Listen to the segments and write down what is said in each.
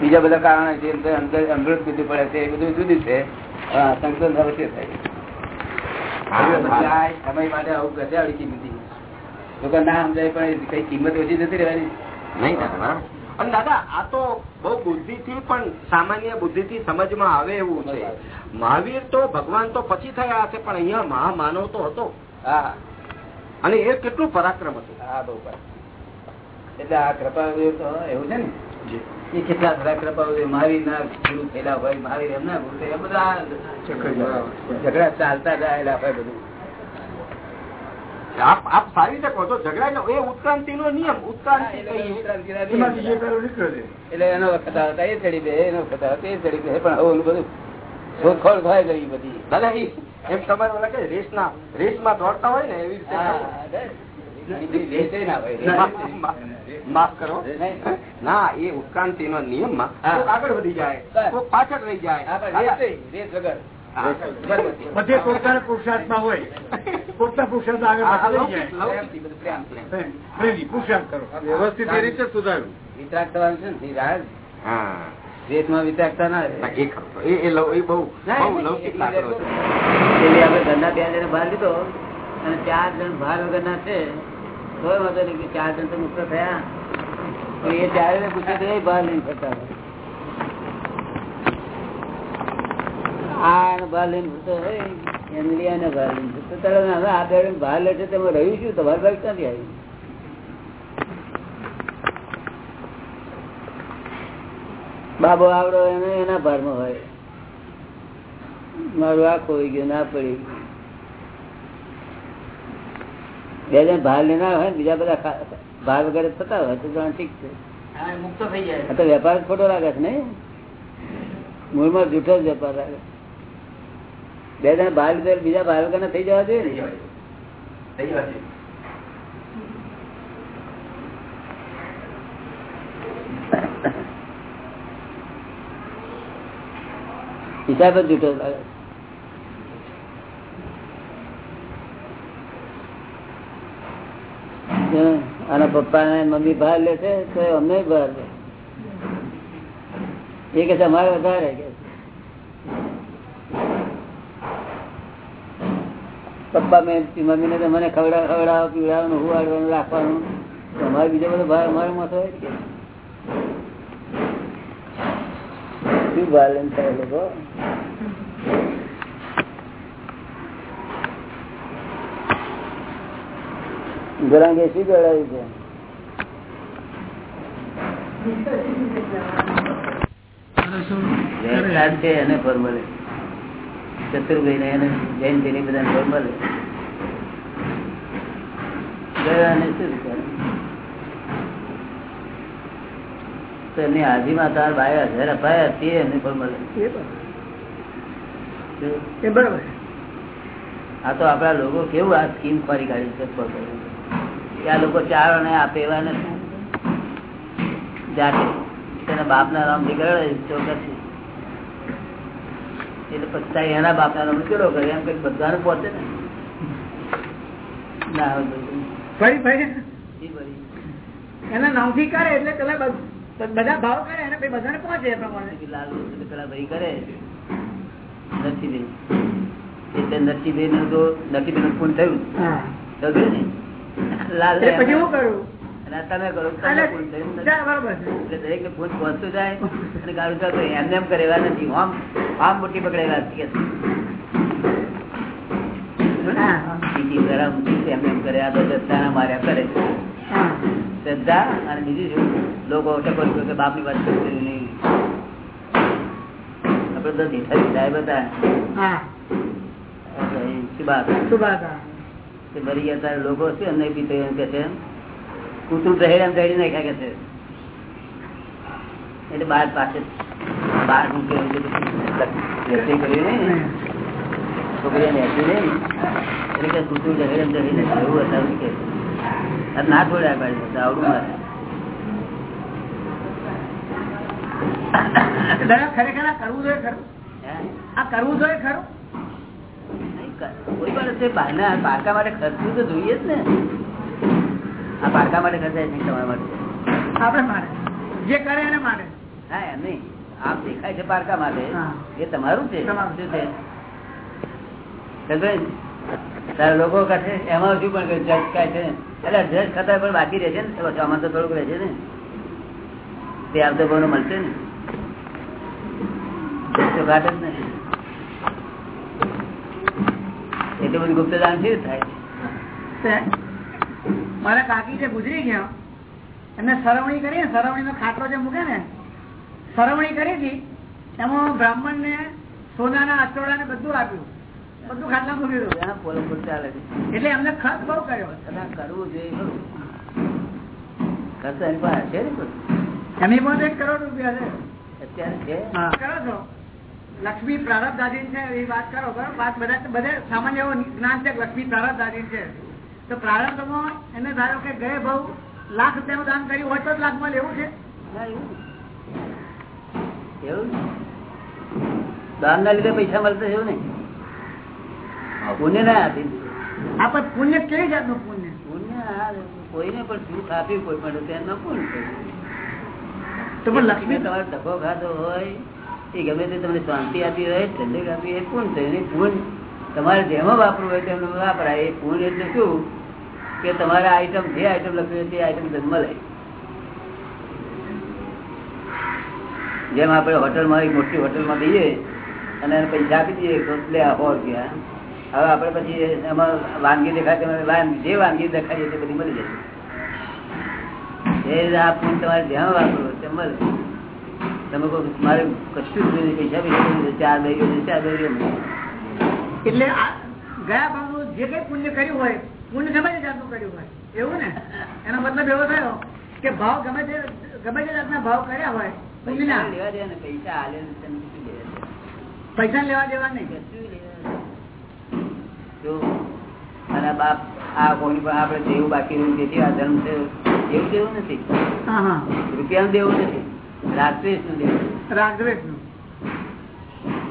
બીજા બધા કારણ છે અમૃત બુદ્ધિ પડે છે એ બધું જુદું છે. સંકલન અવશ્ય થાય? સમય માટે આવું ગજાવડી કિંમતી લોકો ના સમજાય પણ કઈ કિંમત ઓછી નથી રહેવાની? નહીં દાદા અને દાદા આ તો બહુ બુદ્ધિ થી પણ સામાન્ય બુદ્ધિ થી સમજમાં આવે એવું છે. મહાવીર તો ભગવાન તો પછી થયા હશે પણ અહીંયા મહામાનવ તો હતો. હા. અને એ કેટલું પરાક્રમ હતું. હા બહુ બરાબર. એટલે આ કૃપા તો એવું છે ને? એ કેટલા બધા કૃપા મારી ના ગુરુ થયેલા હોય મહાવીર એમના ગુરુ થયેલા બધા ઝઘડા ચાલતા રહેલા હોય બધું. આપ આપ સારી રીતે કહો છો ઝઘડા એ ઉત્ક્રાંતિ નો નિયમ ઉત્ક્રાંતિ એટલે એનો વખત આવતા એ ચડી બે એનો વખત આવતા એ ચડી બે પણ હવે બધું શોધખોળ થાય ગઈ બધી. દાદા એમ તમારે રેસ ના રેસમાં દોડતા હોય ને એવી રીતે ના. મા- મા- માફ કરો. ના એ ઉત્ક્રાંતિ નો નિયમમાં આગળ વધી જાય પાછળ રહી જાય. વગર. બધે પોતાના પુરુષાર્થમાં હોય. પોતાના પુરુષાર્થ આગળ પુરુષાર્થ કરો. વ્યવસ્થિત એ રીતે સુધાર્યું. વિતરાગ થવાનું છે ને રાજ. ના એ બહુ ના, લૌકિક. છે આપણે ઘરના બે જણ બહાર લીધો અને ચાર જણ બહાર વગરના છે બહાર લઈને તેમાં રહ્યું છું તમારી બાઈક ક્યાંથી આવ્યું? બાબો આવડો એને એના ભારમાં હોય. મારું આ ખોઈ ગયું, ના પડી. બે જણ ભાર લેનાર હોય બીજા બધા ભાર વગેરે થતા હોય તો જાણે ઠીક છે. મુક્ત થઈ જાય. તો વેપાર ખોટો લાગે છે નહીં? મૂળમાં જૂઠો જ વેપાર લાગે. બે જણ ભાર લીધે બીજા ભાર વગર થઈ જવા જોઈએ ને? હિસાબ જ જૂઠો લાગે જો, આના પપ્પા ને મમ્મી ભાર લે છે, તો અમને ભાર લે. એ કે અમારે વધારે કે પપ્પા મેં મમ્મી ને મને ખવડાવ ખવડાવ પીવડાવવાનું હુવાડવાનું રાખવાનું. અમારે બીજો બધો ભાર અમારે માથો શું ભાર લઈને થાય લોકો ગરાંગે શું કહેવાયું છે? ચતુર્ભાઈ ને એને બધા એમની તાર બાય હજાર અપાયા તે એમને પણ મળે બરાબર. આ તો આપડા લોકો કેવું આ સ્કીમ ફરી કાઢી છે. આ લોકો ચાર અને આપે એવા નથી જાતે. તેના બાપના નામ નીકળે ચોક્કસ એટલે પછી. એના બાપના નામ કેળો કરે? એમ કઈ બધાને પહોંચે ને? ના. ફરી ફરી? એના નામથી કરે એટલે બધા ભાવ કરે એને બધાને પહોંચે એ પ્રમાણે. લાલ પેલા ભાઈ કરે. નરસિંહભાઈ એટલે નરસિંહભાઈ નું તો નરસિંહભાઈ નું પૂન થયું. તો ને લાલ પછી હું કરું? તમે કરો દરેક ને પહોંચતું જાય અને ગાડું ચાલતું હોય. એમ કરે નથી આમ આમ મોટી પકડેલા છે. એમ તો કે બાપની વાત નહીં. આપડે તો ધીઠા સાહેબ હતા. તે મરી ગયા તારે લોકો શું એમને પીતો એમ કે છે કૂતરું દહેડ એમ દહેડી નાખ્યા કે છે. એટલે બાર પાસે બાર મૂકે નહીં એટલે કે કૂતરું દહેડ એમ દહેડી નાખ્યું એવું હતા કે. ના છોડ્યા પાડી આવડું મારે. ખરેખર આ કરવું જોઈએ ખરું? આ કરવું જોઈએ ખરું? કોઈ પણ તે પાકા માટે ખર્ચવું તો જોઈએ જ ને. આ પારકા માટે ખર્ચાય નહીં તમારા માટે. આપણે માટે. જે કરે એને માટે. હા એમ નહીં. આમ દેખાય છે પારકા માટે. એ તમારું છે. તમારું. શું છે. તારા લોકો કહે એમાં શું પણ જજ કાંઈ છે. એટલે જજ ખતર પણ બાકી રહેશે ને. આમાં તો થોડુંક રહે છે ને. તે આવતો ભાવનો મળશે ને. તો ઘાટ જ નથી. એટલું બધું ગુપ્તદાન રીતે થાય. મારા કાકી જે ગુજરી ગયા એમને સરવણી કરી ને સરવણી નો ખાટલો જે મૂકે ને સરવણી કરી હતી એમાં બ્રાહ્મણ ને સોનાના અચોડા ને બધું આપ્યું. બધું ખાટલા મૂકી દીધું. ત્યાં પોલો પોલ ચાલે એટલે એમને ખર્ચ બહુ કર્યો. કરવું જોઈએ ખરું. ખર્ચ એની પાસે છે ને એમની પાસે એક કરોડ રૂપિયા છે. અત્યારે છે? કરો છો? લક્ષ્મી પ્રારબ્ધ આધીન છે એ વાત કરો બરોબર? વાત બધા બધા સામાન્ય એવું જ્ઞાન છે લક્ષ્મી પ્રારબ્ધ આધીન છે. તો પ્રારબ્ધમાં એને ધારો કે ગયે બહુ લાખ રૂપિયાનું દાન કર્યું હોય તો જ લાખમાં લેવું છે? ના, દાન ના લીધે પૈસા મળતા એવું નહીં. પુણ્ય ના આધીન. આ પણ પુણ્ય કેવી જાતનું પુણ્ય? પુણ્ય કોઈને પણ સુખ આપ્યું કોઈ પણ તેનું પુણ્ય તો પણ લક્ષ્મી તમારે ધક્કો ખાધો હોય એ ગમે તે તમને શાંતિ આપી હોય, ઠંડક આપી એ પૂર્ણ છે એની પૂર્ણ તમારે જેમાં વાપરવું હોય તેમ વાપરાય. એ પૂર્ણ એટલે શું? કે તમારે આઈટમ જે આઈટમ લખવી હોય તે આઈટમ જન્મ લે જેમ આપણે હોટલમાં એક મોટી હોટલમાં જઈએ અને એને પૈસા આપી દઈએ, તો લે સો રૂપિયા હવે આપણે પછી એમાં વાનગી દેખાય તેમાં વાનગી, જે વાનગી દેખાય તે બધી મળી જાય એ આ પૂર્ણ તમારે જ્યાં વાપરવું હોય તેમ મળે તમે કહો મારે કશું જ નહીં પૈસા પૈસા ચાર ગયો ચાર ગયો એટલે ગયા ભાવનું જે કઈ પુણ્ય કર્યું હોય પુણ્ય ગમે તે જાતનું કર્યું હોય એવું ને? એનો મતલબ એવો થયો કે ભાવ ગમે તે ગમે તે જાતના ભાવ કર્યા હોય પૈસા લેવા દેવા ને પૈસા હાલે પૈસા લેવા દેવા નહીં. જો અને બાપ આ કોઈ પણ આપડે જેવું બાકી તેથી આ ધર્મ છે. એવું દેવું નથી. રૂપિયાનું દેવું નથી. રાગદ્વેષનું દેવું રાગદ્વેષનું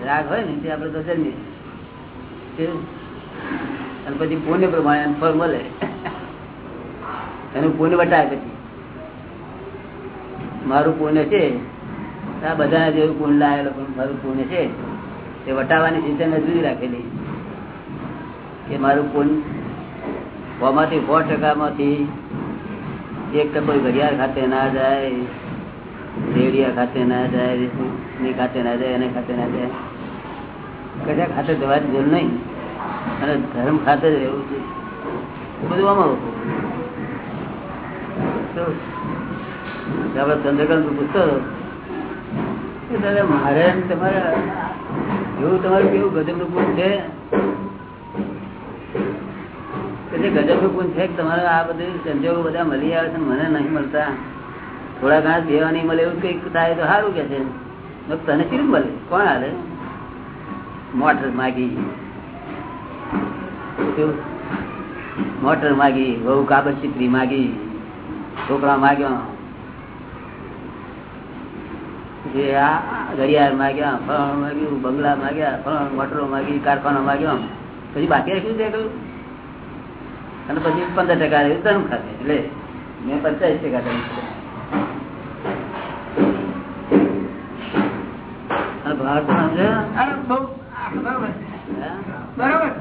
રાગ હોય ને તે આપડે તો જન્મીએ અને પછી પુણ્ય પ્રમાણે ફળ મળે. એનું પુણ્ય વટાય પછી. મારું પુણ્ય છે આ બધા જેવું પુણ્ય લાયેલો પણ મારું પુણ્ય છે તે વટાવાની સિસ્ટમ મેં જુદી રાખેલી. કે મારું પુણ્યમાંથી સો ટકામાંથી એક ટકો ઘડિયાળ ખાતે ના જાય. રેડિયા ખાતે ના જાય ખાતે ના જાય, એને ખાતે ના જાય. કશા ખાતે જવાની જરૂર નહીં, અને ધર્મ ખાતે જ રહેવું છે. બધું આમાં આપડે ચંદ્રકાંત પૂછતો હતો. દાદા, મારે તમારે, એવું તમારું કેવું ગજબનું પૂછ છે? ગજબનું પૂછ છે તમારે આ બધું સંજોગો બધા મળી આવે છે મને નહીં મળતા? થોડા ઘણા દેવા નહીં મળે એવું કંઈક થાય તો સારું કે છે તને કેવું મળે. કોણ હાલે? મોટર માગી? મોટર માગી. બહુ કાબત ચીકરી માગી. છોકરા માગ્યો. ઘડિયાળ માગ્યા ફળ માગ્યું, બંગલા માગ્યા ફળ મોટરો માગી, કારખાનો માગ્યો. પછી બાકી રાખ્યું છે કયું? અને પછી પંદર ટકા ધર્મ ખાતે. એટલે મેં પચાસ ટકા ધર્મ. ખાતે અને ભાવ તો સમજે? અરે બહુ આ બરોબર.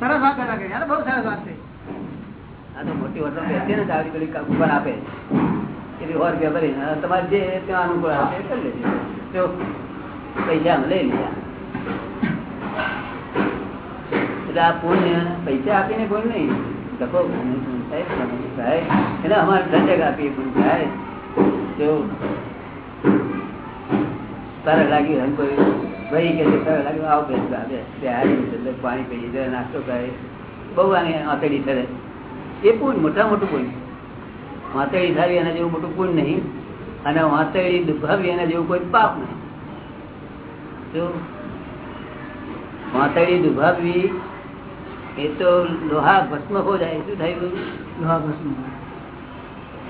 સરસ વાત છે. આ તો મોટી હોટલ બેસીએ ને તો આવડી પેલી આપે એટલે ઓર કે ભરી તમારે જે ત્યાં અનુકૂળ આપે કરી લેજો. જો પૈસા લઈ લીધા. એટલે આ પુણ્ય પૈસા આપીને કોઈ નહીં. પુણ્ય થાય, એને અમારે ઠંડક આપીએ પુણ્ય થાય. જો. સરળ લાગી એમ કોઈ ભાઈ કે સરળ લાગ્યું આવો હારી એટલે પાણી પીએ જરા નાસ્તો કરે બહુ આની આતેડી કરે. એ પૂન મોટા મોટું પૂન. વાંતેડી સારી એના જેવું મોટું પૂન નહીં. અને વાંતેડી દુભાવી એના જેવું કોઈ પાપ નહીં. જો વાંતેડી દુભાવવી એ તો લોહા ભસ્મ હો જાય. શું થાય? લોહા ભસ્મ.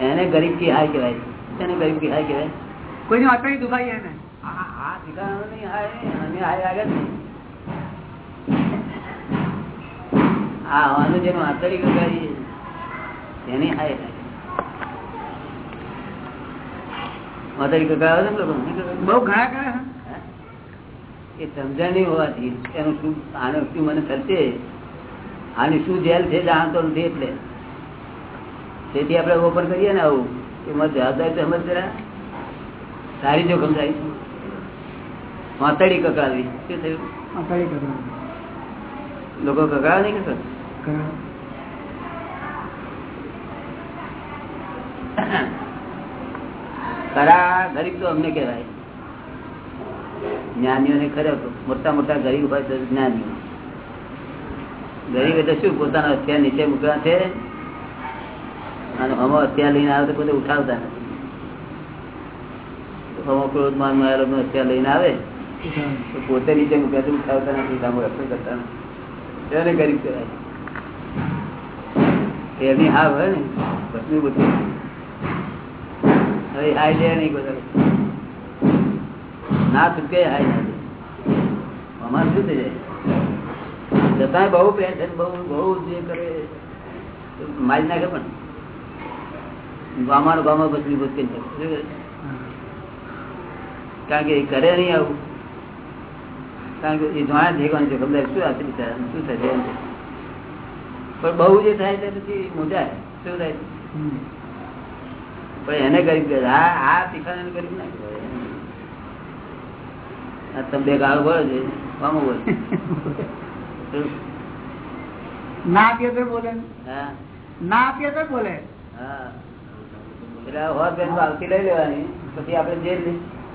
એને ગરીબ કી હાય કહેવાય. એને ગરીબ કી હાય કહેવાય? કોઈની વાતડી દુભાઈ એને? આ નહીં હાય હાય આગળ હા આ હવાનું જેનું આંતરિક કરી એની હાય બહુ ઘણા ઘણા એ સમજણ નહીં હોવાથી એનું શું આને શું મને થશે? આની શું જેલ છે જાણતો નથી એટલે. તેથી આપણે ઓપન કરીએ ને આવું. એમાં જવાબદારી સમજ જરા. સારી જોખમ થાય માતાડી કકડાવી. શું થયું? અટાળી કરવા. લોકો કકડાવે નહીં કે. ખરા ગરીબ તો અમને કહેવાય. જ્ઞાનીઓને ખરે મોટા મોટા ગરીબ હોય તો જ્ઞાનીઓ. ગરીબ એટલે શું? પોતાના અત્યાર નીચે મૂક્યા છે. અને હમો અત્યાર લઈને આવે તો પોતે ઉઠાવતા નથી. હમો ક્રોધ માન માયેલો હથિયાર લઈને આવે. પોતે નીચે મૂક્યા તો ઉઠાવતા નથી સામો રક્ષણ કરતા નથી. એને ગરીબ કહેવાય? એની હા હોય ને બધું બધું. હવે હાય લે નહીં બધા ના છૂટકે હાય ના અમારે શું થઈ જાય? જતા બહુ પેશન બહુ બહુ જે કરે મારી નાખે પણ. ગામાનું ગામા બચલી બચી કારણ કે એ કરે નહીં આવું. કારણ કે એ જાણે ભેગવાનું છે ખબર શું આપે બિચારા શું થશે. પણ બહુ જે થાય તે પછી મોજા શું થાય. પણ એને ગરીબ. આ આ તીખાને ગરીબ ના કહેવાય. તમે બે ગાળો બોલો છે વામો બોલો ના આપીએ તો બોલે હા. ના આપીએ તો બોલે. હા. એટલે હોત બેન પાવતી લઈ લેવાની. પછી આપણે જે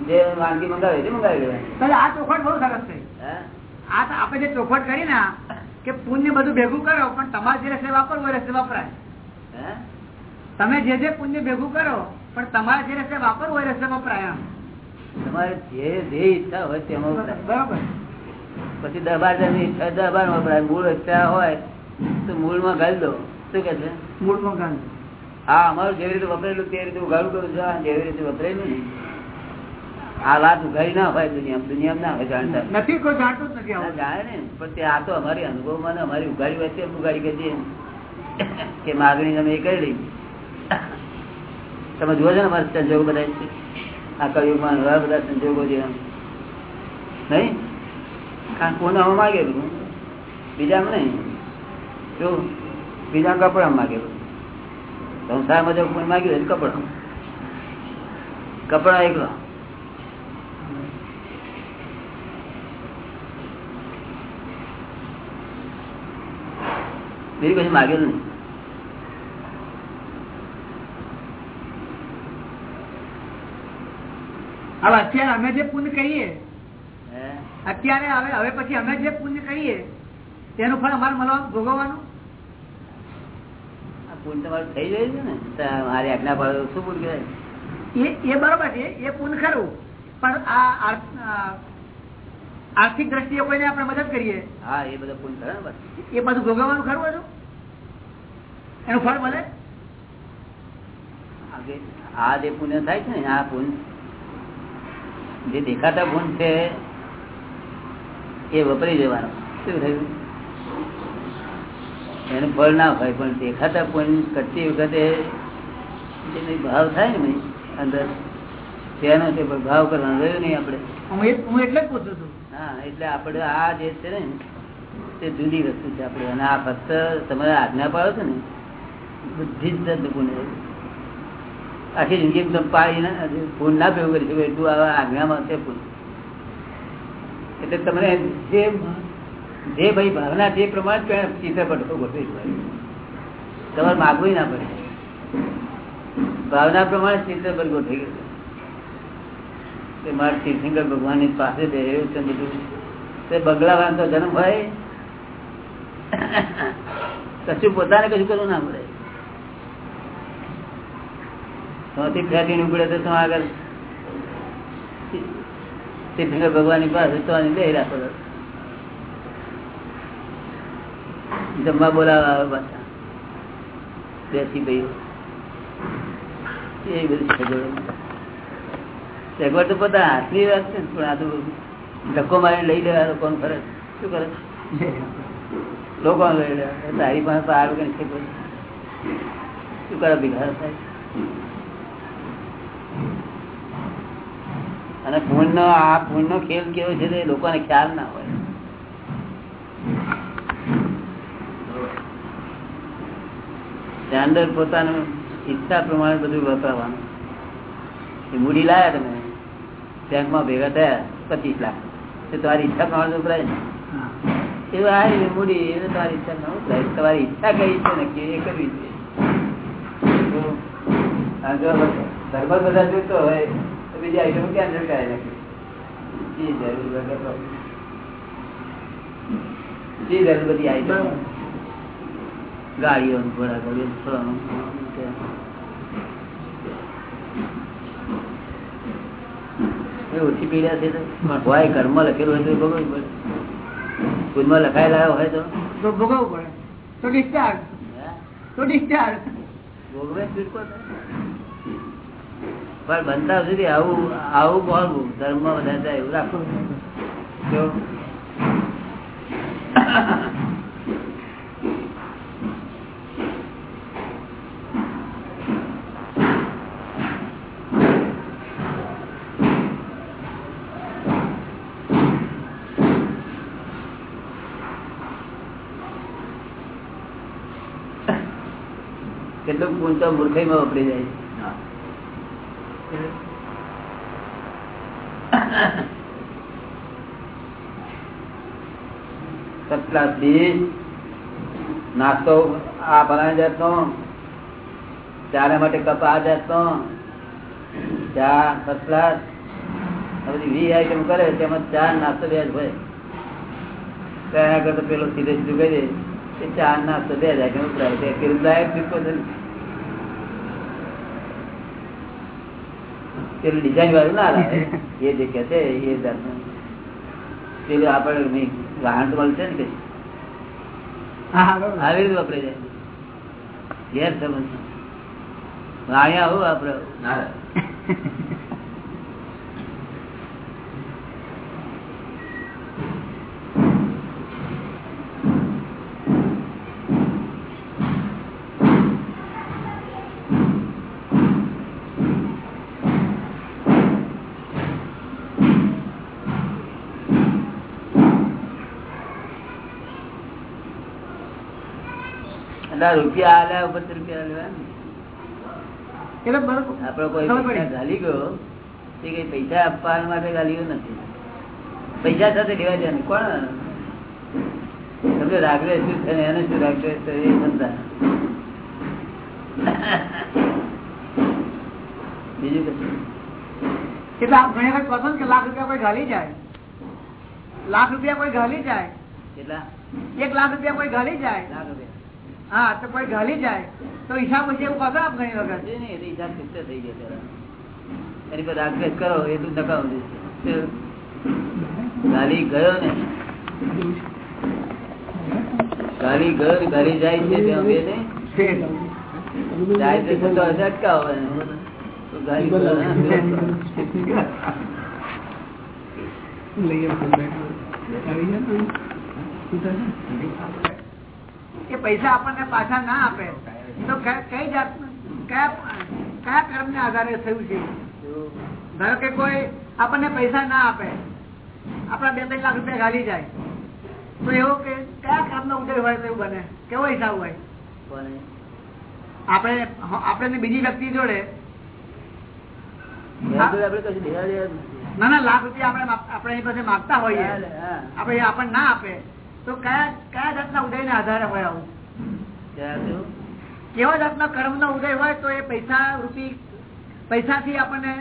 જે વાનગી મંગાવી તે મંગાવી લેવાની. તો આ ચોખવટ બહુ સરસ છે. આ આપણે જે ચોખવટ કરી ને કે પુણ્ય બધું ભેગું કરો પણ તમારે જે રસ્તે વાપરવું એ રસ્તે વપરાય. તમે જે જે પુણ્ય ભેગું કરો પણ તમારે જે રસ્તે વાપરવું એ રસ્તે વપરાય તમારે જે જે ઈચ્છા હોય તેમાં બરાબર. પછી જણની ઈચ્છા દબાર વપરાય. મૂળ ઈચ્છા હોય તો મૂળમાં ગાળી દો. શું કે છે? મૂળમાં ગાળી હા અમારું જેવી રીતે વપરેલું તે રીતે ઉગાડું કરું છું. જેવી રીતે વપરાયેલું ને આ વાત ઉઘાડી ના હોય દુનિયા દુનિયા ના હોય જાણતા. નથી કોઈ જાણતું નથી જાણે ને. પણ તે આ તો અમારી અનુભવમાં અમારી ઉઘાડી હોય તેમ ઉઘાડી કે કે માગણી અમે એ કરી લઈ તમે જુઓ છો ને અમારા સંજોગો બધા છે? આ કળિયુગમાં ઘણા બધા સંજોગો છે. નહીં? કારણ કોને અમે માગેલું? બીજામાં નહીં. જો બીજા કપડા માગેલું. સંસારમાં જો કોઈ માગ્યું કપડા કપડા એકલા. બીજું કશું માગેલું નહીં. હવે અત્યારે અમે જે પુણ્ય કહીએ અત્યારે હવે હવે પછી અમે જે પુણ્ય કહીએ તેનું ફળ અમારે મળવા ભોગવવાનું? આ પૂન તમારું થઈ ગયું છે ને? મારી આજ્ઞા પાડો શું પૂન કહેવાય? એ એ બરોબર છે એ પુન ખરું પણ આ આર્થિક દ્રષ્ટિએ કોઈને આપણે મદદ કરીએ? હા એ બધા પુન કરે એ બધું ભોગવવાનું ખરું બધું એનું ફળ મળે? આ જે પુણ્ય થાય છે ને આ પુન જે દેખાતા ગુણ છે એ વપરી જવાનો. શું થયું? એનું ફળ ના હોય પણ દેખાતા પુન કરતી વખતે જે ભાવ થાય ને અંદર તેનો તે ભાવ કરવાનો રહ્યો નહીં આપણે. હું એટલે જ પૂછું છું. હા એટલે આપણે આ જે છે ને તે જુદી વસ્તુ છે આપણે. અને આ ફક્ત તમારે આજ્ઞા પાડો છો ને બધી જ આખી જિંદગી તમે પાડીને પૂન ના ભેગું કરી શકો, એટલું આવા આજ્ઞામાં છે ભૂલ. એટલે તમને જે જે ભાઈ ભાવના જે પ્રમાણે ચિત્રપટ ગોઠવી. તમારે માગવું ના પડે. ભાવના પ્રમાણે ચિત્રપટ ગોઠવી ગયું મારે તીર્થંકર ભગવાનની પાસે બેહ્યું છે બધું. તે બંગલા તો જન્મ હોય. કશું પોતાને કશું કરવું ના પડે. ત્યાંથી ફેંકીને ઉપડે તો શું આગળ? ભગવાનની પાસે તો બેહી રાખો. જમવા બોલાવા આવે પાછા. બેસી ભાઈઓ એ બધી સગવડો સગવડ તો બધા હાથની વાત છે પણ આ તો ધક્કો મારીને લઈ લેવા લોકો ફરજ શું કરે? લોકો લઈ લેવા. તારી પાસે તો આવે કોઈ શું કરે ભેગા થાય અને નો આ પૂન નો ખેલ કેવો છે તે લોકોને ખ્યાલ ના હોય. સ્ટેન્ડર્ડ પોતાનું ઈચ્છા પ્રમાણે બધું વપરાવાનું મૂડી લાયા તમે. બેંકમાં ભેગા થયા પચીસ લાખ. એ તમારી ઈચ્છા પ્રમાણે વપરાય ને એવું આ રીતે મૂડી એ તમારી ઈચ્છા ના વપરાય તમારી ઈચ્છા કઈ છે ને કે એ કરવી છે ધર્મ બધા જોતો હોય બીજી આઈટમ કેન્સલ કરાવી નાખી? જરૂર વગર જરૂર બધી આઈટમ ગાડીઓ ઘોડા ગાડીઓ ફલાણું, ઓછી પીડા છે હોય કર્મ લખેલું હોય તો ભોગવવું પડે. સ્કૂલમાં લખાયેલા હોય તો? ભોગવવું પડે. તો ડિસ્ચાર્જ? તો ડિસ્ચાર્જ ભોગવે. પણ બનતા સુધી આવું આવું ભોગવું ધર્મ બધા જાય એવું રાખવું જો કેટલુંક પૂંચો મૂર્ખાઈમાં વપરી જાય છે. ક્લાસ ડીશ નાસ્તો આ બનાવી જતો ચાના માટે કપ આ જતો ચા ફર્સ્ટ ક્લાસ બધી વી આઈટમ કરે, તેમાં ચા નાસ્તો બે જ હોય. આગળ કરતા પેલો સીધે સીધું કહી દે કે ચા નાસ્તો બે જ આઈટમ ઉતરાય તે કિરદાયક સિક્કો છે ને. પેલું ડિઝાઇન વાળું ના લાવે એ જે કે છે એ જાતનું પેલું આપણે વાહન મળશે ને પછી. આવી રીતે વાપરે જાય ઘેર સમજ અહીંયા આવું વાપરે એટલે રૂપિયા આલ્યા ઉપર રૂપિયા લેવા. આપડે કોઈ પૈસા ગાલી ગયો તે કઈ પૈસા આપવા માટે ગાલ્યો નથી. પૈસા સાથે લેવા જાય કોણ? તમને રાગવે શું છે એને શું રાગવે છે એ સમજા બીજું કશું કેટલા ઘણી વખત પસંદ કે લાખ રૂપિયા કોઈ ઘાલી જાય. લાખ રૂપિયા કોઈ ઘાલી જાય. કેટલા? એક લાખ રૂપિયા કોઈ ઘાલી જાય. લાખ રૂપિયા. હા તો કોઈ ઘાલી જાય તો હિસાબ પછી એવું કહો આપ ઘણી વખત. નહીં, હિસાબ ચૂકતે થઈ ગયો ત્યારે. એની પર રાગદ્વેષ કરો એટલું નકામું ગાલી ગયો ને. ગાલી ગયો ને ગાલી જાય છે જાય તો અટકાવો એને. ગયો ને. એ પૈસા આપણને પાછા ના આપે તો કઈ જાત કયા કયા કર્મ ને આધારે થયું છે? ધારો કે કોઈ આપણને પૈસા ના આપે આપણા બે ત્રણ લાખ રૂપિયા ગાલી જાય તો એવો કે કયા કર્મ નો ઉદય હોય તો એવું બને? કેવો હિસાબ હોય? આપણે આપણે બીજી વ્યક્તિ જોડે. ના ના લાખ રૂપિયા આપણે આપણે પાસે માગતા હોઈએ. આપણે આપણને ના આપે. તો કયા કયા જાતના ઉદય ને આધારે હોય આવું? કેવા જાતના કર્મ નો ઉદય હોય તો એ પૈસા રૂપી પૈસાથી આપણને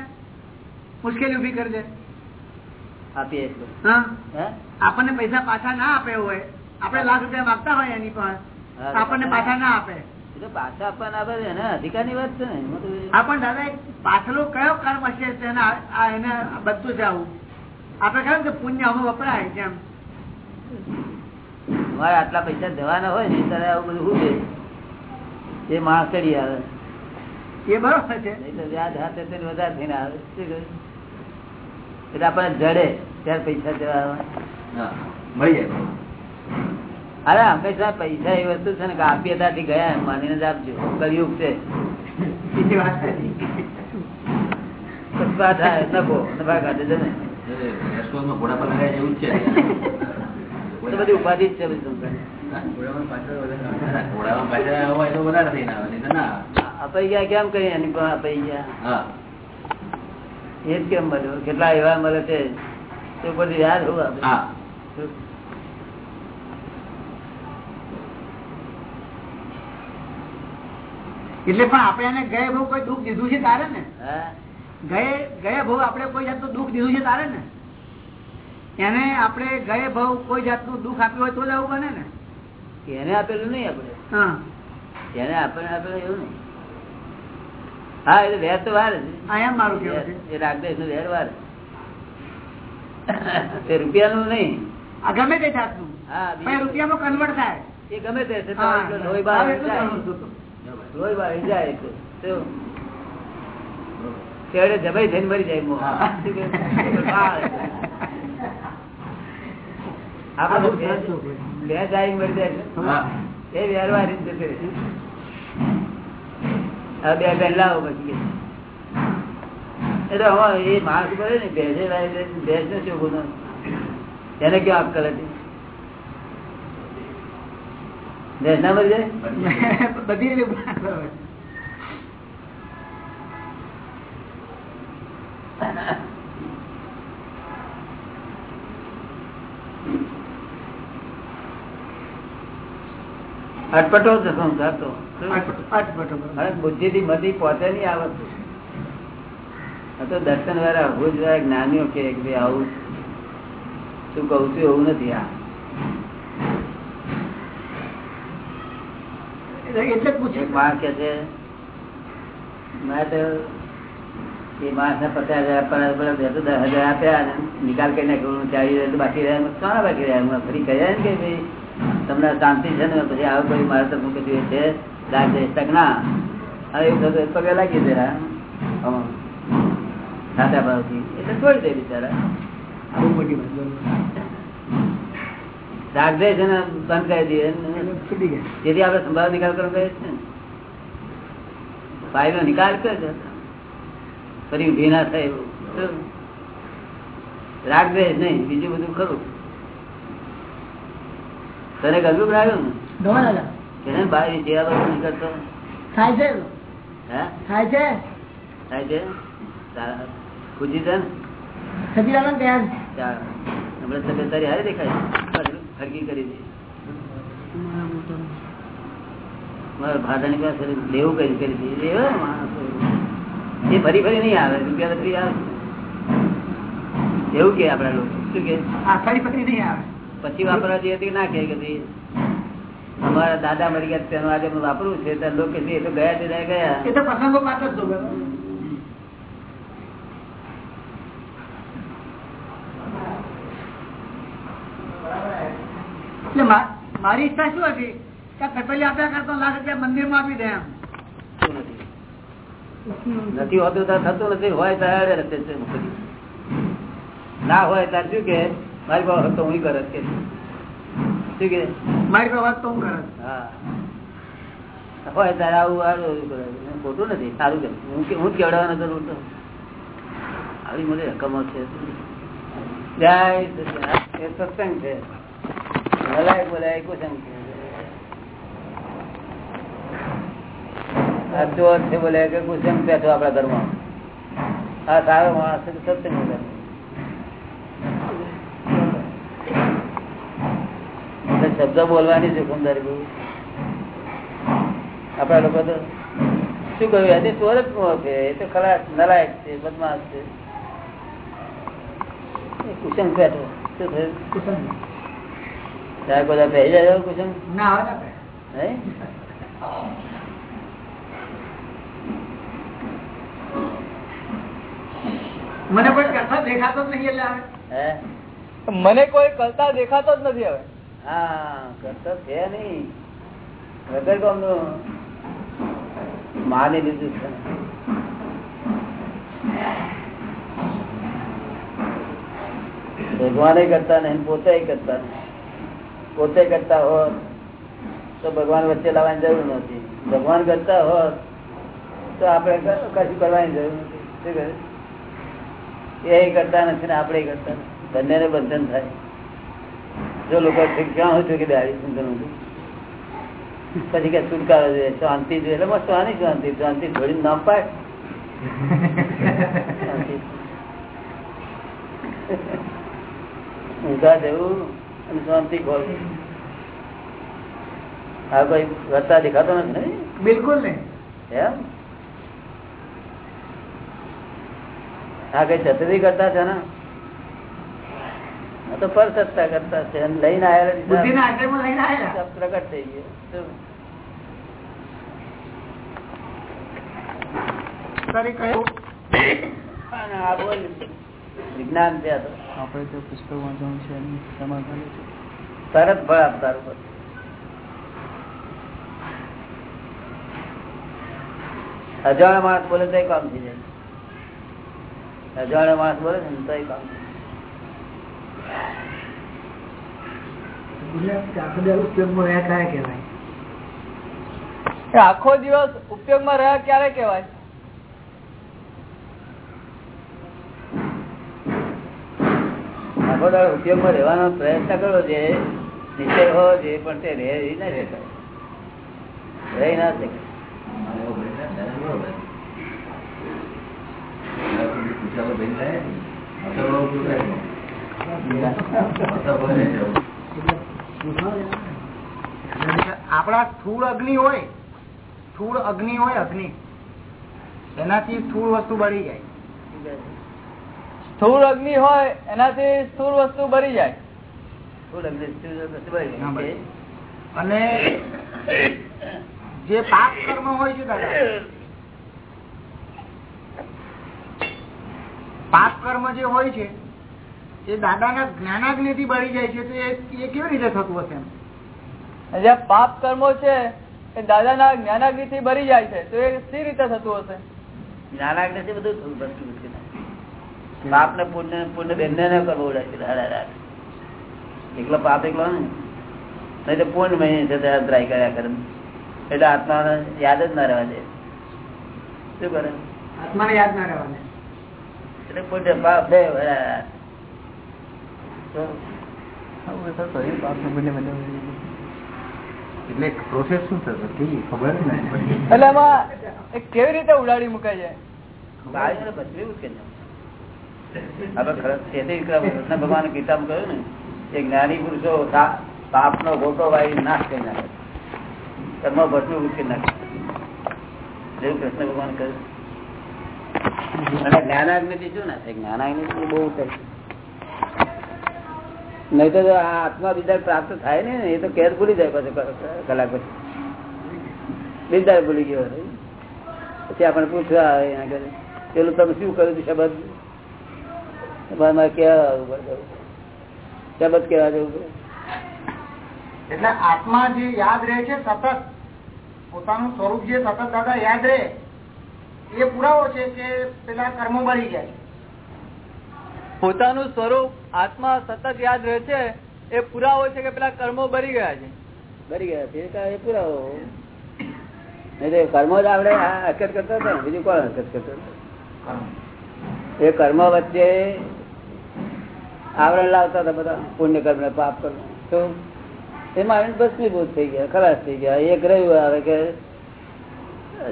મુશ્કેલી ઊભી કરજે આપીએ. હા? હે? આપણને પૈસા પાછા ના આપે હોય. આપડે લાખ રૂપિયા માગતા હોય એની પણ આપણને પાછા ના આપે. પાછા આપવાના આપે છે. એના અધિકારની વાત છે ને. આપણ દાદા પાછલો કયો કર્મ હશે એને બધું જ આવું. આપડે કહ્યું કે પુણ્ય અમે વપરાય જેમ મારે આટલા પૈસા જવાના હોય ને ત્યારે આવું બધું શું છે? એ માણસ ચડી આવે. એ બરોબર છે. વ્યાજ હાથે વધારે થઈને આવે. શું કહ્યું? એટલે આપણે જડે ત્યારે પૈસા જવા મળી જાય. અરે હંમેશા પૈસા એ વસ્તુ છે ને કે આપીએ ત્યાંથી ગયા એમ માનીને જ આપજો. કલયુગ છે. થાય નફો નફા કાઢે છે ને. એવું છે. બધી ઉપાધિ જ છે. અપાઈ ગયા કેમ કરી એની અપાઈ ગયા? એ જ કેમ મળ્યો કેટલા એવા મળે છે તે બધું યાદ હોવા એટલે પણ આપણે એને ગયા બહુ કોઈ દુઃખ દીધું છે તારે ને? હા. ગયે ગયા ભાવ આપણે કોઈ જાતનું દુઃખ દીધું છે તારે ને? એને આપણે ગયે ભાવ કોઈ જાતનું દુઃખ આપ્યું હોય તો જ આવું બને ને. એને આપેલું નહીં આપણે. એને આપણને આપેલું એવું નહીં. હા એટલે વેર તો વાર એ રાગદેશનું વેર વાર તે રૂપિયાનું નહીં. ગમે તે જાતનું. હા રૂપિયામાં કન્વર્ટ થાય. એ ગમે તે લોહી જાય. જાણું છું. લોહી બહાર જાય એટલે. જમાઈ થઈને મરી જાય ભેંસ- ભેંસ આવીને મરી જાય એ બે પછી એટલે હવે એ માણસ કરે ને લાવી દે, ભેંસને શું ગુનો એને કેવો અક્કલ હતી ભેંસ ના મરી જાય? બધી રીતે બરાબર. અટપટો છે સંસાર તો. હવે બુદ્ધિ થી મધી પહોંચે નહીં આ વસ્તુ તો દર્શન વાળા હું જ વાળા જ્ઞાનીઓ કે ભાઈ આવું. શું કઉ છું એવું નથી આ. એટલે જ માણસ કે છે મેં તો એ માણસ ને પચાસ હજાર પર પર દસ હજાર આપ્યા નિકાલ કરી નાખ્યો ચાલીસ હજાર તો બાકી રહ્યા કોના બાકી રહ્યા? હું ફરી કહ્યા ને કે ભાઈ? તમને શાંતિ છે ને? પછી આવું કોઈ મારે તો મૂકી જોઈએ છે. તક હવે એવું થતું પગે લાગી જરા સાચા ભાવથી. એટલે છોડી દે બિચારા. આવું મોટી દે છે ને બંધ કરી દઈએ. જેથી આપણે સંભાવ નિકાલ કરવો કહે છે ને. ભાઈ નો નિકાલ કરે છે. ફરી ઊભી ના થાય એવું. શું? રાગ નહીં બીજું બધું ખરું. તને ગરબી બનાવ્યું ને બારી જેવા નીકળતો થાય છે? હે? થાય છે? થાય છે? ખુશી છે સચિદાનંદ ચાલ. હમણાં તબિયત તારી હારી દેખાય ખરકી કરી દે. મારા ભાડાની પાસે લેવું કરી કરી એવા એ ફરી ફરી નહીં આવે રૂપિયા ફરી આવે. એવું કે આપડા લોકો? શું કે? આ ફરી ફરી નહીં આવે. પછી વાપરવા જઈએ તો ના કે અમારા દાદા મરી ગયા તેનું આજે વાપરવું છે ત્યારે લોકો એ તો ગયા તે ગયા. એ તો પ્રસંગો માત્ર એટલે મારી ઈચ્છા શું હતી? કે પેપેલી આપ્યા કરતા લાખ રૂપિયા મંદિરમાં આપી દે એમ. નથી? નથી હોતું તો થતું નથી હોય ત્યારે. ના હોય ત્યારે શું કે મારી પાસે હતો હું કરત કે શું કે? મારી પાસે તો હું કરત હા. હોય ત્યારે આવું આવું એવું કરે. ખોટું નથી સારું કે. હું કે- હું જ કેવડાવવાનો જરૂર તો. આવી મોટી રકમો છે. જય. એ સત્સંગ છે. બોલાય બોલાય કુસંગ છે. આ ચોર છે બોલે કે કુસંગ બેઠો આપણા ઘરમાં. આ સારો માણસ સત્સંગ કરે. એટલે શબ્દ બોલવાની છે બહુ. આપડા લોકો તો શું કહ્યું? એ ચોર જ મોહ છે. એ તો ખલાસ નલાયક છે બદમાશ છે. કુસંગ બેઠો. શું થયું? કુસંગ. ત્યારે બધા પહેરી જાય કુસંગ ના આવે ને હે? મને કોઈ કરતા દેખાતો જ નહીં એટલે આવે. મને કોઈ કરતા દેખાતો જ નથી હવે. હા કરતો છે નહીં વગર કોમનું માની લીધું છે. ભગવાને કરતા નહીં, પોતે કરતા પોતે કરતા હોત તો ભગવાન વચ્ચે લાવવાની જરૂર નથી ભગવાન કરતા હોત તો આપણે કશું કરવાની જરૂર નથી એ કરતા નથી ને આપણે કરતા બંને બંનેને બંધન થાય. જો લોકો ક્યાં હોય કે દાડી સુંદર પછી કે છુટકારો જોઈએ શાંતિ જોઈએ. એટલે બસ શાની શાંતિ શાંતિ થોડી નામ પાય. ઊંઘા જવું અને શાંતિ ખોલ આ કોઈ વર્તા દેખાતો નથી ને? બિલકુલ નહીં. એમ? આ કઈ છત્રી કરતા છે ને? તો પર સત્તા કરતા છે. લઈને બુદ્ધિના આવેલા પ્રગટ થઈ ગયો વિજ્ઞાન છે આપણે તો પુસ્તક વાંચવાનું છે સમાધાન છે. તરત ફળ આપતા અજાણ માણસ બોલે તો કામ થઈ જાય. અજાણ માણસ બોલે ને તો કામ થઈ એ આખો દિવસ ઉપયોગમાં રહ્યા ક્યારે કેવાય આખો દાડો ઉપયોગમાં રહેવાનો પ્રયત્ન કરો છે નિશ્ચય હોવો જોઈએ પણ તે રહી ના શકાય રહી ના શકાય મારે એવો આપણા સ્થૂળ અગ્નિ હોય સ્થૂળ અગ્નિ હોય અગ્નિ. એનાથી સ્થૂળ વસ્તુ બળી જાય. સ્થૂળ અગ્નિ હોય એનાથી સ્થૂળ વસ્તુ બળી જાય. અને જે પાપ કર્મ હોય છે દાદા પાપ કર્મ જે હોય છે એ દાદાના જ્ઞાનાગ્નિ થી બળી જાય છે તો એ એ કેવી રીતે થતું હશે જે પાપ કર્મો છે એ દાદાના જ્ઞાનાગ્નિ થી ભરી જાય છે તો એ સી રીતે થતું હશે? જ્ઞાનાગ્નિ થી બધું પાપ ને પુણ્ય પુણ્ય બંને ને કરવો. એકલો પાપ એકલો ને નહીં તો પૂર્ણ મહિને છે તે અંતરાય કર્યા કરે. એટલે આત્મા યાદ જ ના રહેવા દે. શું કરે? આત્માને યાદ ના રહેવાને એટલે પુણ્ય પાપ બે એટલે પ્રોસેસ શું થશે? કેવી? ખબર જ નહીં પડી. એટલે એમાં કેવી રીતે ઉડાડી મુકાય જાય ભગવાન ગીતામાં કહ્યું ને કે જ્ઞાની પુરુષો પાપ નો ગોટો વાળી નાશ કરી નાખે. કર્મ ભસ્મ ઉકેલ નાખે. જેવું કૃષ્ણ ભગવાન કહ્યું અને જ્ઞાનાગ્નિ શું ના થાય? જ્ઞાનાગ્નિ બહુ થાય નહીં તો આત્મા બીજા પ્રાપ્ત થાય ને, એ તો કેર ભૂલી જાય પછી કલાક પછી. બીજા ભૂલી ગયો પછી આપણે પૂછવા આવે પેલું તમે શું કર્યું શબ્દ? મારે કેવા આવવું પડે શબ્દ કેવા જવું પડે. એટલે આત્મા જે યાદ રહે છે સતત, પોતાનું સ્વરૂપ જે સતત દાદા યાદ રહે, એ પુરાવો છે કે પેલા કર્મો બળી જાય? પોતાનું સ્વરૂપ આત્મા સતત યાદ રહે છે, એ પુરાવો છે કે પેલા કર્મો બરી ગયા છે. બરી ગયા છે, એ પુરાવો? કર્મો જ આપડે હરકત કરતા હતા બીજું કોણ હરકત કરતા એ કર્મ વચ્ચે આવરણ લાવતા હતા બધા પુણ્ય કર્મ ને પાપ કર્મ તો એમાં ભસ્મીભૂત થઈ ગયા, ખલાસ થઈ ગયા. એક રહ્યું આવે કે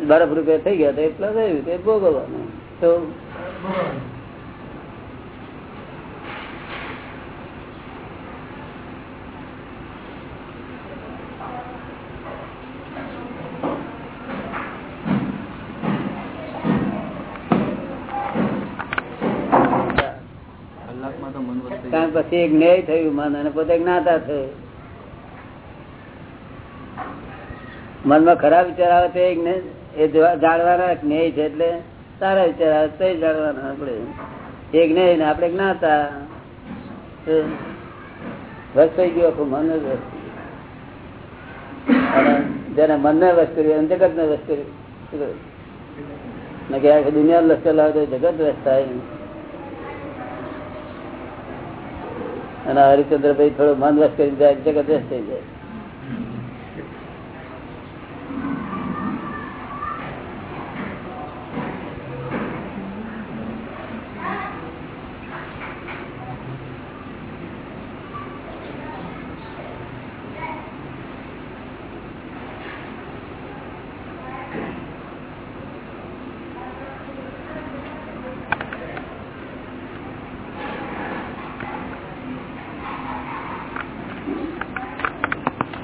બરફ રૂપે થઈ ગયા, તો એટલા રહ્યું તે ભોગવવાનું. તો મન વધતું કારણ પછી એક ન્યાય થયું મન અને પોતે જ્ઞાતા થયું. મનમાં ખરાબ વિચાર આવે તો એ જાણવાના જ્ઞેય છે એટલે સારા વિચાર આવે તો જાણવાના આપણે. એક જ્ઞેય ને આપણે જ્ઞાતા. તો વસ થઈ ગયું આખું મન જ વસ્તુ. જેને મનને વસ કર્યું જગત ને વસ કર્યું દુનિયા લશ્કર લાવે તો જગત વસ થાય નહીં. અને હરિચંદ્રભાઈ થોડો મન વશ કરી જાય જગત થઈ જાય.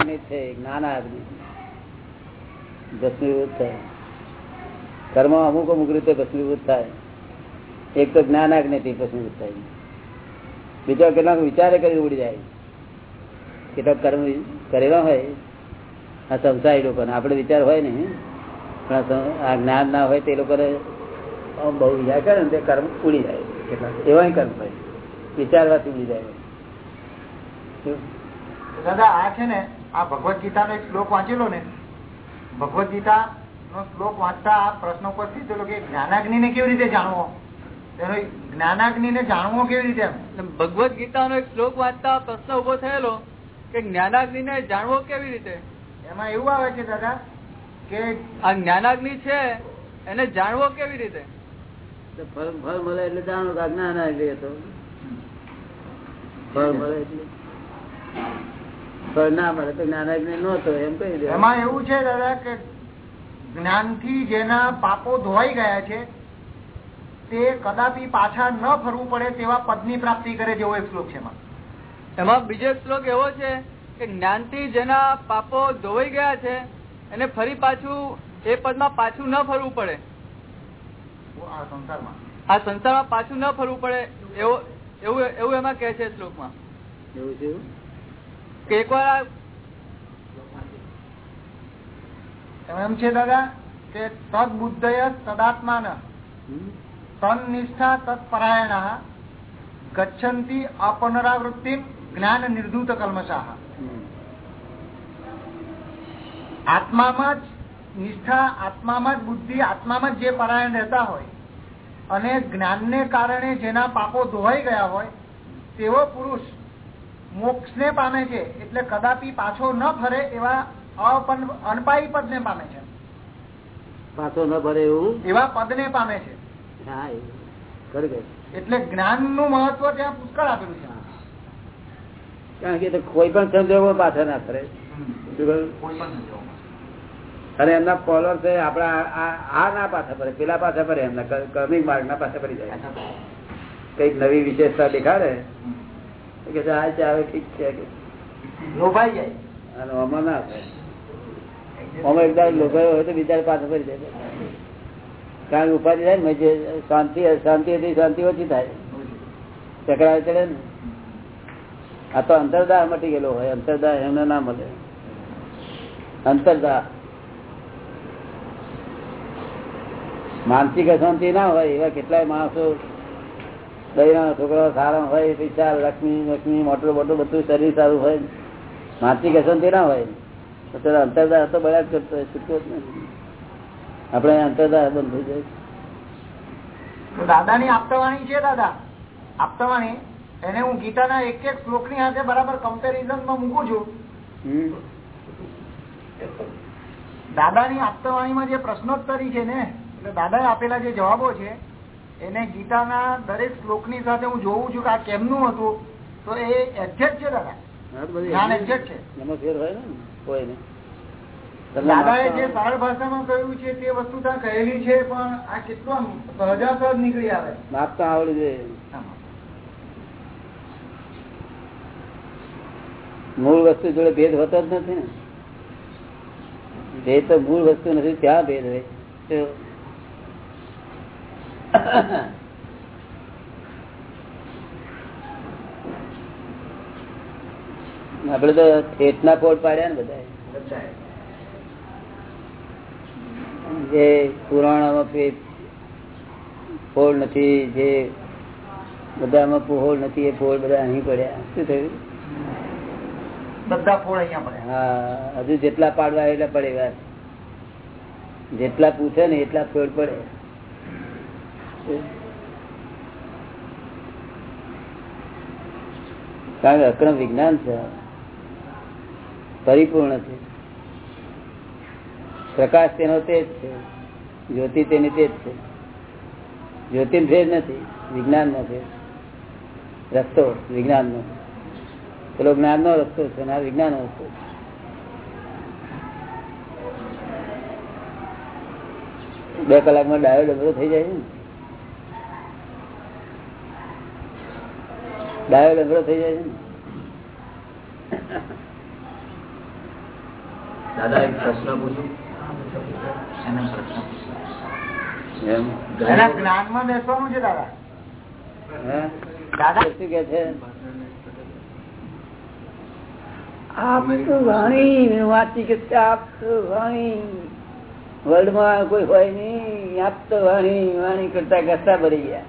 અગ્નિ છે જ્ઞાનાગ્નિ ભસ્મીભૂત થાય. કર્મ અમુક અમુક રીતે ભસ્મીભૂત થાય. એક તો જ્ઞાનાગ્નિથી ભસ્મીભૂત થાય. બીજો કેટલાક વિચારે કરી ઉડી જાય. કેટલાક કર્મ કરેલા હોય આ સંસારી લોકોને. આપણે વિચાર હોય ને પણ આ જ્ઞાન ના હોય તે લોકોને બહુ વિચાર કરે ને તે કર્મ ઉડી જાય. કેટલાક? એવા કર્મ હોય. વિચારવાથી ઉડી જાય. દાદા આ છે ને આ ભગવત ગીતા નો એક શ્લોક વાંચેલો ને ભગવત ગીતા નો શ્લોક વાંચતા આ પ્રશ્ન થયેલો કે જ્ઞાનાગ્નિ ને કેવી રીતે જાણવો? એનો જ્ઞાનાગ્નિ ને જાણવો કેવી રીતે ભગવદ ગીતાનો એક શ્લોક વાંચતા પ્રશ્ન ઊભો થયેલો કે જ્ઞાનાગ્નિને જાણવો કેવી રીતે? એમાં એવું આવે છે દાદા કે આ જ્ઞાનાગ્નિ છે એને જાણવો કેવી રીતે? ફળ ફળ મળે એટલે જાણો કે આ જ્ઞાન ફળ મળે એટલે. ના મળે તો જ્ઞાનથી એમ કહી દે એમાં એવું છે દાદા કે જ્ઞાનથી જેના પાપો ધોવાઈ ગયા છે તે કદાપી પાછા ન ફરવું પડે તેવા પદની પ્રાપ્તિ કરે જેવો એક શ્લોક છે એમાં. એમાં બીજો શ્લોક એવો છે કે જ્ઞાનથી જેના પાપો ધોવાઈ ગયા છે એને ફરી પાછું એ પદમાં પાછું ન ફરવું પડે. આ સંસારમાં. આ સંસારમાં પાછું ન ફરવું પડે એવો એવું એવું એમાં કહે છે શ્લોકમાં. એવું છે કે એકવાર એમ છે દાદા કે તદ બુદ્ધય તદાત્માન. તન નિષ્ઠા તત્પરાયણ ગચ્છંતી અપનરાવૃત્તિ જ્ઞાન નિર્ધૂત કલ્મશાહ આત્મામાં જ નિષ્ઠા, આત્મામાં જ બુદ્ધિ, આત્મામાં જ પરાયણ રહેતા હોય અને જ્ઞાનને કારણે જેના પાપો ધોવાઈ ગયા હોય તેવો પુરુષ મોક્ષને પામે છે એટલે કદાપી પાછો ન ફરે એવા અપન પદ ને પામે છે. પાછો ન ભરે એવું? એવા પદને પામે છે. એટલે જ્ઞાનનું મહત્વ ત્યાં પુષ્કળ આપેલું છે. કારણ કે કોઈ પણ સંજોગો પાછા ના ફરે. શું કોઈ પણ અને એમના ફોલોઅર છે આપડા આ- આ ના પાછા ફરે પેલા પાછા ફરે એમના ક- માર્ગ ના પાછા ફરી જાય. કંઈક નવી વિશેષતા દેખાડે. કે આ હવે ઠીક છે. લોભાઈ જાય. અને આમાં ના થાય. આમાં એકદમ લોભાયો હોય તો બિચારા પાછો ફરી જાય. કારણ ઉપાધિ થાય ને જે શાંતિ શાંતિ હતી શાંતિ ઓછી થાય. ચકરાવે ચડે ને. આ તો અંતરદાહ મટી ગયેલો હોય. અંતરદાહ એમને ના મળે. અંતરદાહ. માનસિક અશાંતિ ના હોય એવા કેટલાય માણસો દહીના છોકરાઓ સારા હોય પૈસા લક્ષ્મી લક્ષ્મી મોટું મોટું બધું શરીર સારું હોય. માનસિક તે ના હોય. તો અંતરદાર અંતરદાહ તો બળ્યા જ કરતો હોય છૂટકો જ નથી. આપણે અંતરદાર બંધ થઈ જાય. દાદાની આપતાવાણી છે દાદા. આપતાવાણી. એને હું ગીતાના એક એક શ્લોકની સાથે બરાબર કમ્પેરિઝનમાં મૂકું છું. દાદાની આપતાવાણીમાં જે પ્રશ્નોત્તરી છે ને એટલે દાદાએ આપેલા જે જવાબો છે એને ગીતાના દરેક શ્લોકની સાથે હું જોઉં છું કે આ કેમનું હતું? તો એ એક્ઝેક્ટ છે દાદા. હા તો બધી જ્ઞાન એક્ઝેક્ટ છે. એમાં ફેર હોય ને? કોઈ ને દાદાએ જે સરળ ભાષામાં કહ્યું છે તે વસ્તુ ત્યાં કહેલી છે પણ આ કેટલું સહજાસહજ નીકળી આવે. માપતા મૂળ વસ્તુ જોડે ભેદ હોતો જ નથી ને. ભેદ તો મૂળ વસ્તુ નથી ત્યાં ભેદ હોય. આપડે તો ઠેઠના કોડ પાડ્યા ને બધા જે પુરાણામાં ફોડ નથી જે બધામાં પોહોળ નથી એ ફોડ બધા અહીં પડ્યા. શું થયું? બધા ફોડ અહીંયા પડ્યા. હા હજુ જેટલા પાડવા એટલા પડે વાત. જેટલા પૂછે ને એટલા ફોડ પડે. કારણ કે અક્રમ વિજ્ઞાન છે. પરિપૂર્ણ છે. પ્રકાશ તેનો તે જ છે. જ્યોતિ તેની તે જ છે. જ્યોતિ ભેદ નથી. વિજ્ઞાન નો ભેદ રસ્તો વિજ્ઞાન નો પેલો જ્ઞાન નો રસ્તો છે અને આ વિજ્ઞાન નો રસ્તો છે. બે કલાકમાં ડાયો ડબરો થઈ જાય છે ને. ડાયો ડબરો થઈ જાય છે ને. દાદા એક પ્રશ્ન પૂછું? એમ? એના જ્ઞાનમાં બેસવાનું છે દાદા. હે? દાદા? શું કે છે? આપ તો વાણી વાંચી કે છે આપ તો વાણી. વર્લ્ડમાં કોઈ હોય નહીં આપ તો વાણી વાણી કરતા કરતા ભરી ગયા.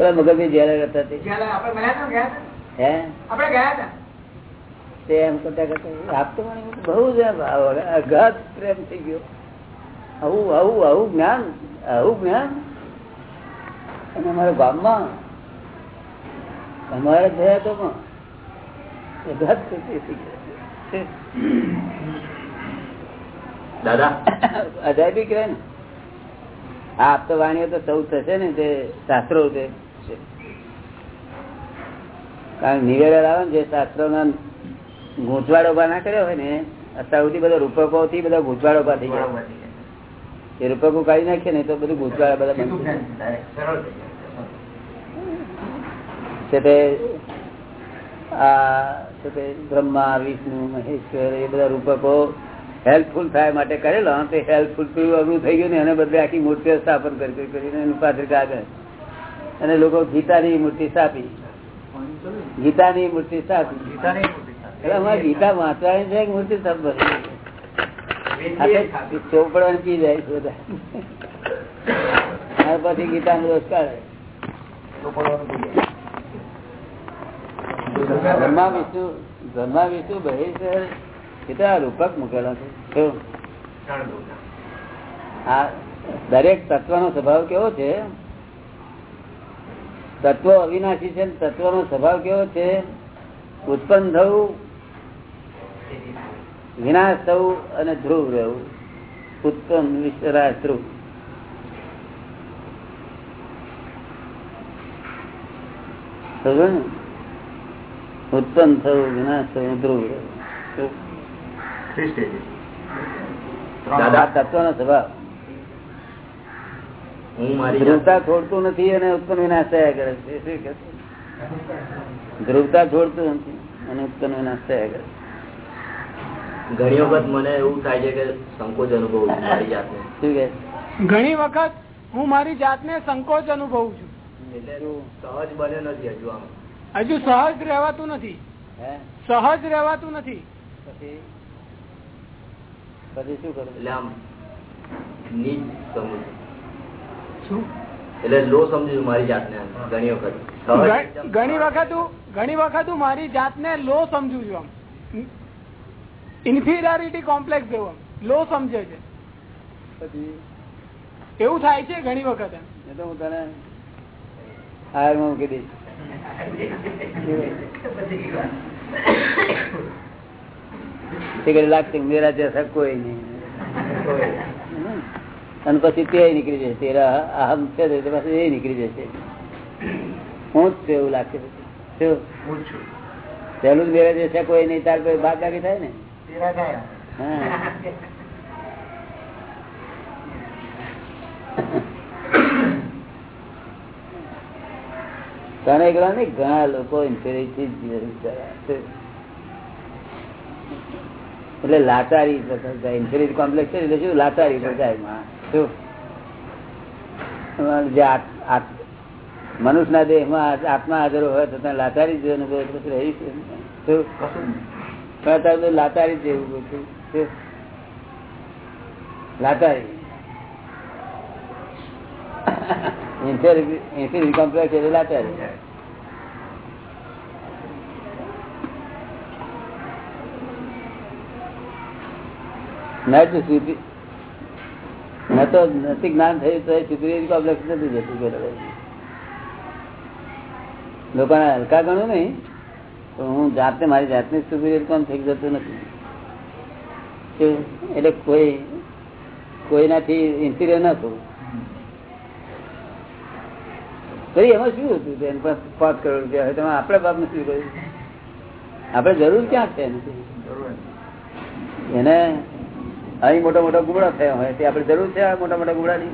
પેલા મગજ જયારે કરતા તે. જ્યારે આપણે ગયા હતા ને, ગયા હતા? હે? આપણે ગયા હતા. તે એમ કરતા કરતા આપ તો બહુ જ અઘાત પ્રેમ થઈ ગયો. આવું આવું આવું જ્ઞાન આવું જ્ઞાન. અને અમારા ગામમાં અમારા થયા તો અઘાત થઈ દાદા? અજાયબી કહેવાય ને. આ આપ વાણીઓ તો સૌ થશે ને તે શાસ્ત્રો છે. કારણ નિવેડર આવે ને જે શાસ્ત્રો ના ગૂંચવાડો ઊભા ના કર્યો હોય ને અત્યાર સુધી બધા રૂપકો થી બધા ગૂંચવાડો ઊભા થઈ ગયા. એ રૂપકો કાઢી નાખીએ ને તો બધું ગૂંચવાડા બધા બંધ છે તે આ તે બ્રહ્મા વિષ્ણુ મહેશ્વર એ બધા રૂપકો હેલ્પફુલ થાય માટે કરેલો તે હેલ્પફુલ પેલું અઘરું થઈ ગયું ને એને બદલે આખી મૂર્તિઓ સ્થાપન કરી કરી કરીને એનું પાત્ર આગળ અને લોકો ગીતાની મૂર્તિ સ્થાપી. ગીતાની મૂર્તિ સ્થાપી. ગીતા વાંચવાની છે મૂર્તિ સ્થાપન ચોપડવાની પી જાય છે બધા. પછી ગીતાનો દોષ કાઢે. બ્રહ્મા વિષ્ણુ બ્રહ્મા વિષ્ણુ કેટલા રૂપક મૂકેલા છે? કેવું? હા દરેક તત્વનો સ્વભાવ કેવો છે? તત્વ અવિનાશી છે તત્વ નો સ્વભાવ કેવો છે? ઉત્પન્ન થવું વિનાશ થવું અને ધ્રુવ રહેવું. ઉત્પન્ન વિશ્વરાજ ધ્રુવ. ઉત્પન્ન થવું વિનાશ થવું ધ્રુવ રહેવું. દાદા આ તત્વનો સ્વભાવ. ધ્રુવતા છોડતું નથી અને ઉત્પન્ન વિનાશ થયા કરે છે. છે? ધ્રુવતા છોડતું નથી અને ઉત્પન્ન વિનાશ થયા કરે ઘણી વખત મને એવું થાય છે કે સંકોચ અનુભવ મારી જાતને. શું કે ઘણી વખત હું મારી જાતને સંકોચ અનુભવું છું. એટલે સહજ બને નથી હજુ આમ. હજુ સહજ રહેવાતું નથી. હે? સહજ રહેવાતું નથી. પછી? પછી શું કરું એટલે આમ નીચ સમજુ શું એટલે લો સમજુ છું મારી જાતને ઘણી વખત. ઘણી વખત ઘણી વખત હું મારી જાતને લો સમજુ છું આમ. ઇન્ફિરિયોરિટી કોમ્પ્લેક્સ જેવું આમ. લો સમજે છે. એવું થાય છે ઘણી વખત એમ. એ તો હું તને હારમાં મૂકી દઈશ. લાગતી મેરા જૈસા કોઈ નહીં. અને પછી તે નીકળી જશે. તેરા અહમ છે તો પછી એ નીકળી જશે. હું જ છું એવું લાગશે પેલું જ મેરેજ છે કોઈ નહીં તાર કોઈ ભાગ લાગી થાય ને? તને એકલા નહીં ઘણા લોકો? એટલે લાચારી ઇન્ફેરિટી કોમ્પ્લેક્સ છે એટલે શું? લાચારી બધા જાય મનુષ્યના દેહમાં આત્મા હાજર હોય તો ત્યાં લાચારી જેવું રહી લાચારી જેવું લાચારી. કોમ્પ્લેક્સ લાચારી. નથી સુધી તો નથી જ્ઞાન થયું તો સુપીરિયર કોમ્પ્લેક્સ નથી જતું લોકોને હલકા ગણું નહીં પણ હું જાતે મારી જાતને સુપીરિયર થઈ જતું નથી. એટલે કોઈ કોઈનાથી ઇન્ફિરિયર ન થવું. ફરી એમાં શું હતું પાંચ પાંચ કરોડ રૂપિયા હોય તમે આપણે બાપ શું કર્યું? આપણે જરૂર ક્યાં છે એની? અહીં મોટા મોટા ગુમડા થયા હોય તે આપણે જરૂર છે આ મોટા મોટા ગુમડાની?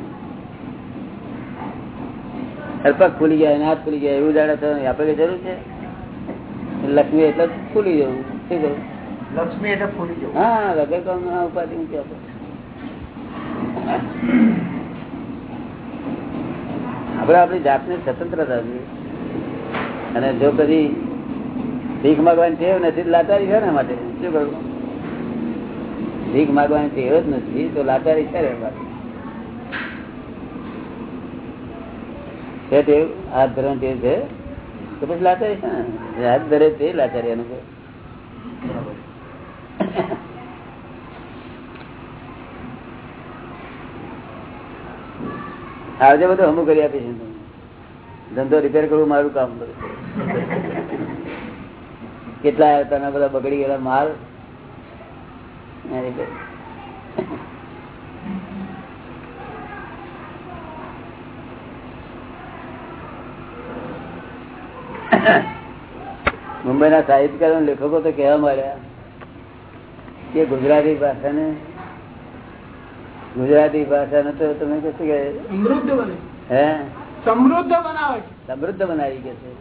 અલ્પક ખુલી ગયા હાથ ખુલી ગયા એવું જાણે થયું આપણે જરૂર છે? લક્ષ્મી એટલે ખુલી જવું. શું કહ્યું? લક્ષ્મી એટલે ફૂલી જવું. હા લગે કામ ઉપાધિ મૂકી આપો. આપણે આપણી જાતને સ્વતંત્રતા જોઈએ. અને જો કદી ભીખ માગવાની ટેવ નથી લાચારી છે ને માટે. શું કરવું? ભીખ માગવાની ટેવ જ નથી, તો લાચારી છે આજે બધું હમું કરી આપીશ. ધંધો રિપેર કરવું મારું કામ બધું. કેટલા તને બધા બગડી ગયેલા માલ? ને repair. મુંબઈના સાહિત્યકારો અને લેખકો તો કહેવા માંડ્યા કે ગુજરાતી ભાષાને ગુજરાતી ભાષાને તો તમે કહો છો કે સમૃદ્ધ બને હે સમૃદ્ધ બનાવે છે સમૃદ્ધ બનાવી કે છે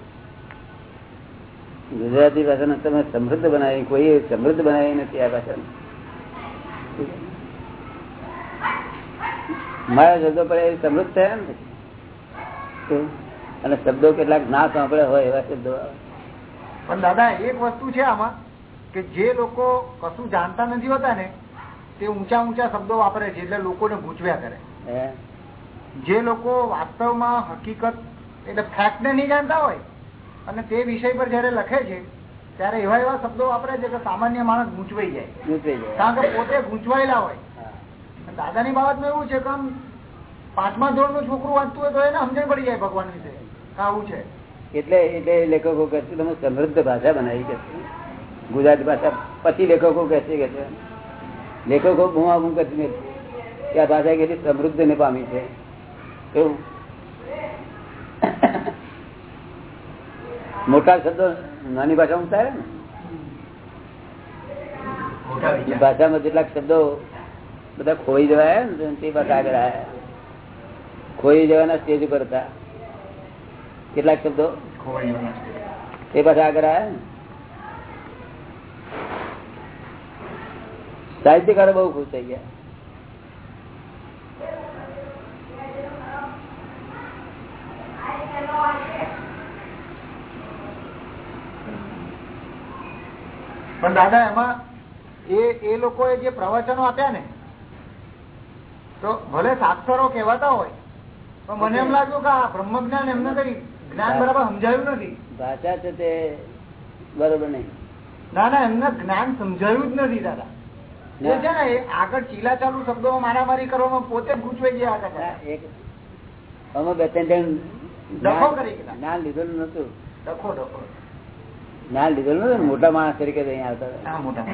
ગુજરાતી ભાષાને તમે સમૃદ્ધ બનાવી કોઈ સમૃદ્ધ બનાવી નથી આ ભાષાને મારા શબ્દો પડે એ સમૃદ્ધ થયા ને? અને શબ્દો કેટલાક ના સાંભળે હોય એવા શબ્દો પણ દાદા એક વસ્તુ છે આમાં કે જે લોકો કશું જાણતા નથી હોતા ને તે ઊંચા ઊંચા શબ્દો વાપરે છે એટલે લોકોને ગૂંચવ્યા કરે. જે લોકો વાસ્તવમાં હકીકત એટલે ફેક્ટ ને નહીં જાણતા હોય અને તે વિષય પર જયારે લખે છે ત્યારે એવા એવા શબ્દો વાપરે છે કે સામાન્ય માણસ ગૂંચવાઈ જાય. ગુંચવાઈ જાય. કારણ કે પોતે ગૂંચવાયેલા હોય. દાદાની બાબતમાં એવું છે કે આમ પાંચમા ધોરણનું છોકરું વાંચતું હોય તો એને સમજણ પડી જાય ભગવાન વિશે આવું છે. એટલે એટલે લેખકો કહે છે તમે સમૃદ્ધ ભાષા બનાવી કે ગુજરાતી ભાષા પછી લેખકો કહે છે કે છે લેખકો ગુમા બુમ કરતી નથી કે આ ભાષા કેટલી સમૃદ્ધ ને પામી છે. એવું. મોટા શબ્દો નાની ભાષામાં થાય ને? ભાષામાં કેટલાક શબ્દો બધા ખોઈ જવાયા ને તે પાછા આગળ આવ્યા ખોઈ જવાના સ્ટેજ ઉપર હતા. કેટલાક શબ્દો એ પાછા આગળ આવ્યા ને. સાહિત્યકારો બહુ ખુશ થઈ ગયા. પણ દાદા એમાં એ એ લોકોએ જે પ્રવચનો આપ્યા ને તો ભલે સાક્ષરો કહેવાતા હોય પણ મને એમ લાગ્યું કે આ બ્રહ્મ જ્ઞાન એમને કઈ જ્ઞાન બરાબર સમજાયું નથી. ભાષા છે તે બરોબર નહીં. ના ના એમને જ્ઞાન સમજાયું જ નથી દાદા. છે ને આગળ ચીલા ચાલુ શબ્દો મારામારી કરવામાં પોતે જ ગૂંચવાઈ ગયા હતા એક અમે બે ત્રણ જ્ઞાન લીધેલું નતું ડખો ડખો. જ્ઞાન લીધેલું નતું મોટા માણસ તરીકે અહીંયા આવતા.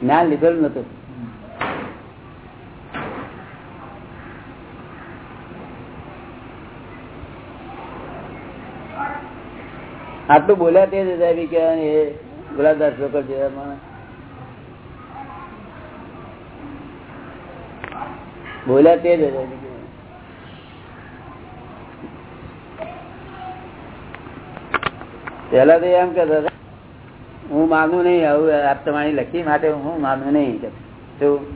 જ્ઞાન લીધેલું નતું. આટલું બોલ્યા તે જ હજારી કે એ ગુલાબદાસ લોકો જેવા માણસ. બોલ્યા તે જ હજારી કે પેલા તો એમ કેતા હું માનું નહીં આવું આપ તમારી લખી માટે હું માનું નહીં કે તો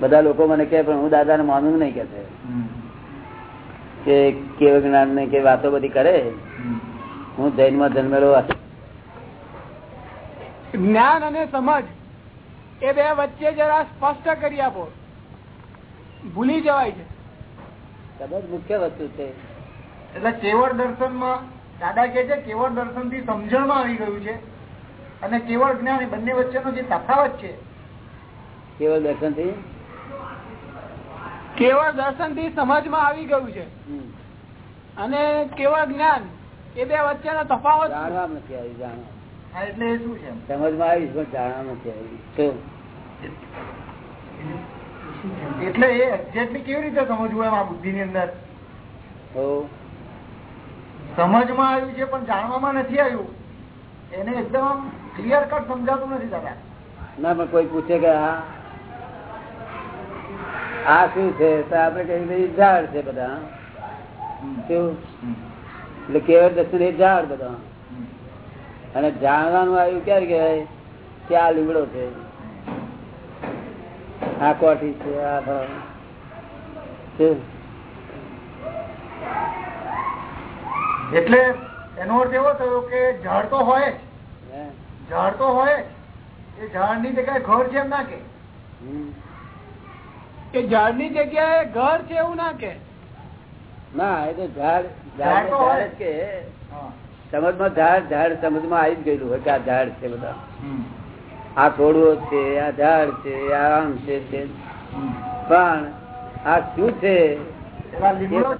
બધા લોકો મને કહે પણ હું દાદાને માનું નહીં કે કે કેવ જ્ઞાન ને કે વાતો બધી કરે. હું જૈનમાં જન્મેલો જ્ઞાન અને સમજ એ બે વચ્ચે જરા સ્પષ્ટ કરી આપો. ભૂલી જવાય છે. સમજ મુખ્ય વસ્તુ છે. એટલે કેવળ દર્શનમાં દાદા કે છે કેવળ દર્શનથી સમજણમાં આવી ગયું છે અને કેવળ જ્ઞાન એ બંને વચ્ચેનો જે તફાવત છે કેવળ દર્શનથી કેવળ દર્શનથી સમજમાં આવી ગયું છે. અને કેવળ જ્ઞાન એ બે વચ્ચેનો તફાવત? જાણવા નથી આવી જાણવા. એટલે શું છે? સમજમાં આવી પણ જાણવા નથી આવી. એટલે એ એક્ઝેક્ટલી કેવી રીતે સમજવું એમ આ બુદ્ધિ ની અંદર સમજમાં આવ્યું છે પણ જાણવામાં નથી આવ્યું. એને એકદમ ક્લિયર કટ સમજાતું નથી દાદા. ના પણ કોઈ પૂછે કે આ શું છે? તો આપડે કહીએ ઝાડ છે બધા. એટલે કેવળ દર્શન એ ઝાડ બધા. અને જાણવાનું આવ્યું ક્યારે કહેવાય? કે આ લીમડો છે. આ કોઠી છે આ? એટલે એનો અર્થ એવો થયો કે ઝાડ તો હોય ઝાડ તો હોય એ ઝાડની જગ્યાએ ઘર છે એમ ના કે. ઝાડની જગ્યાએ ઘર છે એવું ના કે. ના એ તો ઝાડ ઝાડ તો હોય. ઝાડ કે. સમજમાં ઝાડ ઝાડ સમજમાં આવી જ ગયેલું હોય કે આ ઝાડ છે બધા. આ છોડવો છે આ ઝાડ છે આ આમ છે તે. પણ આ શું છે? એવા લીમડો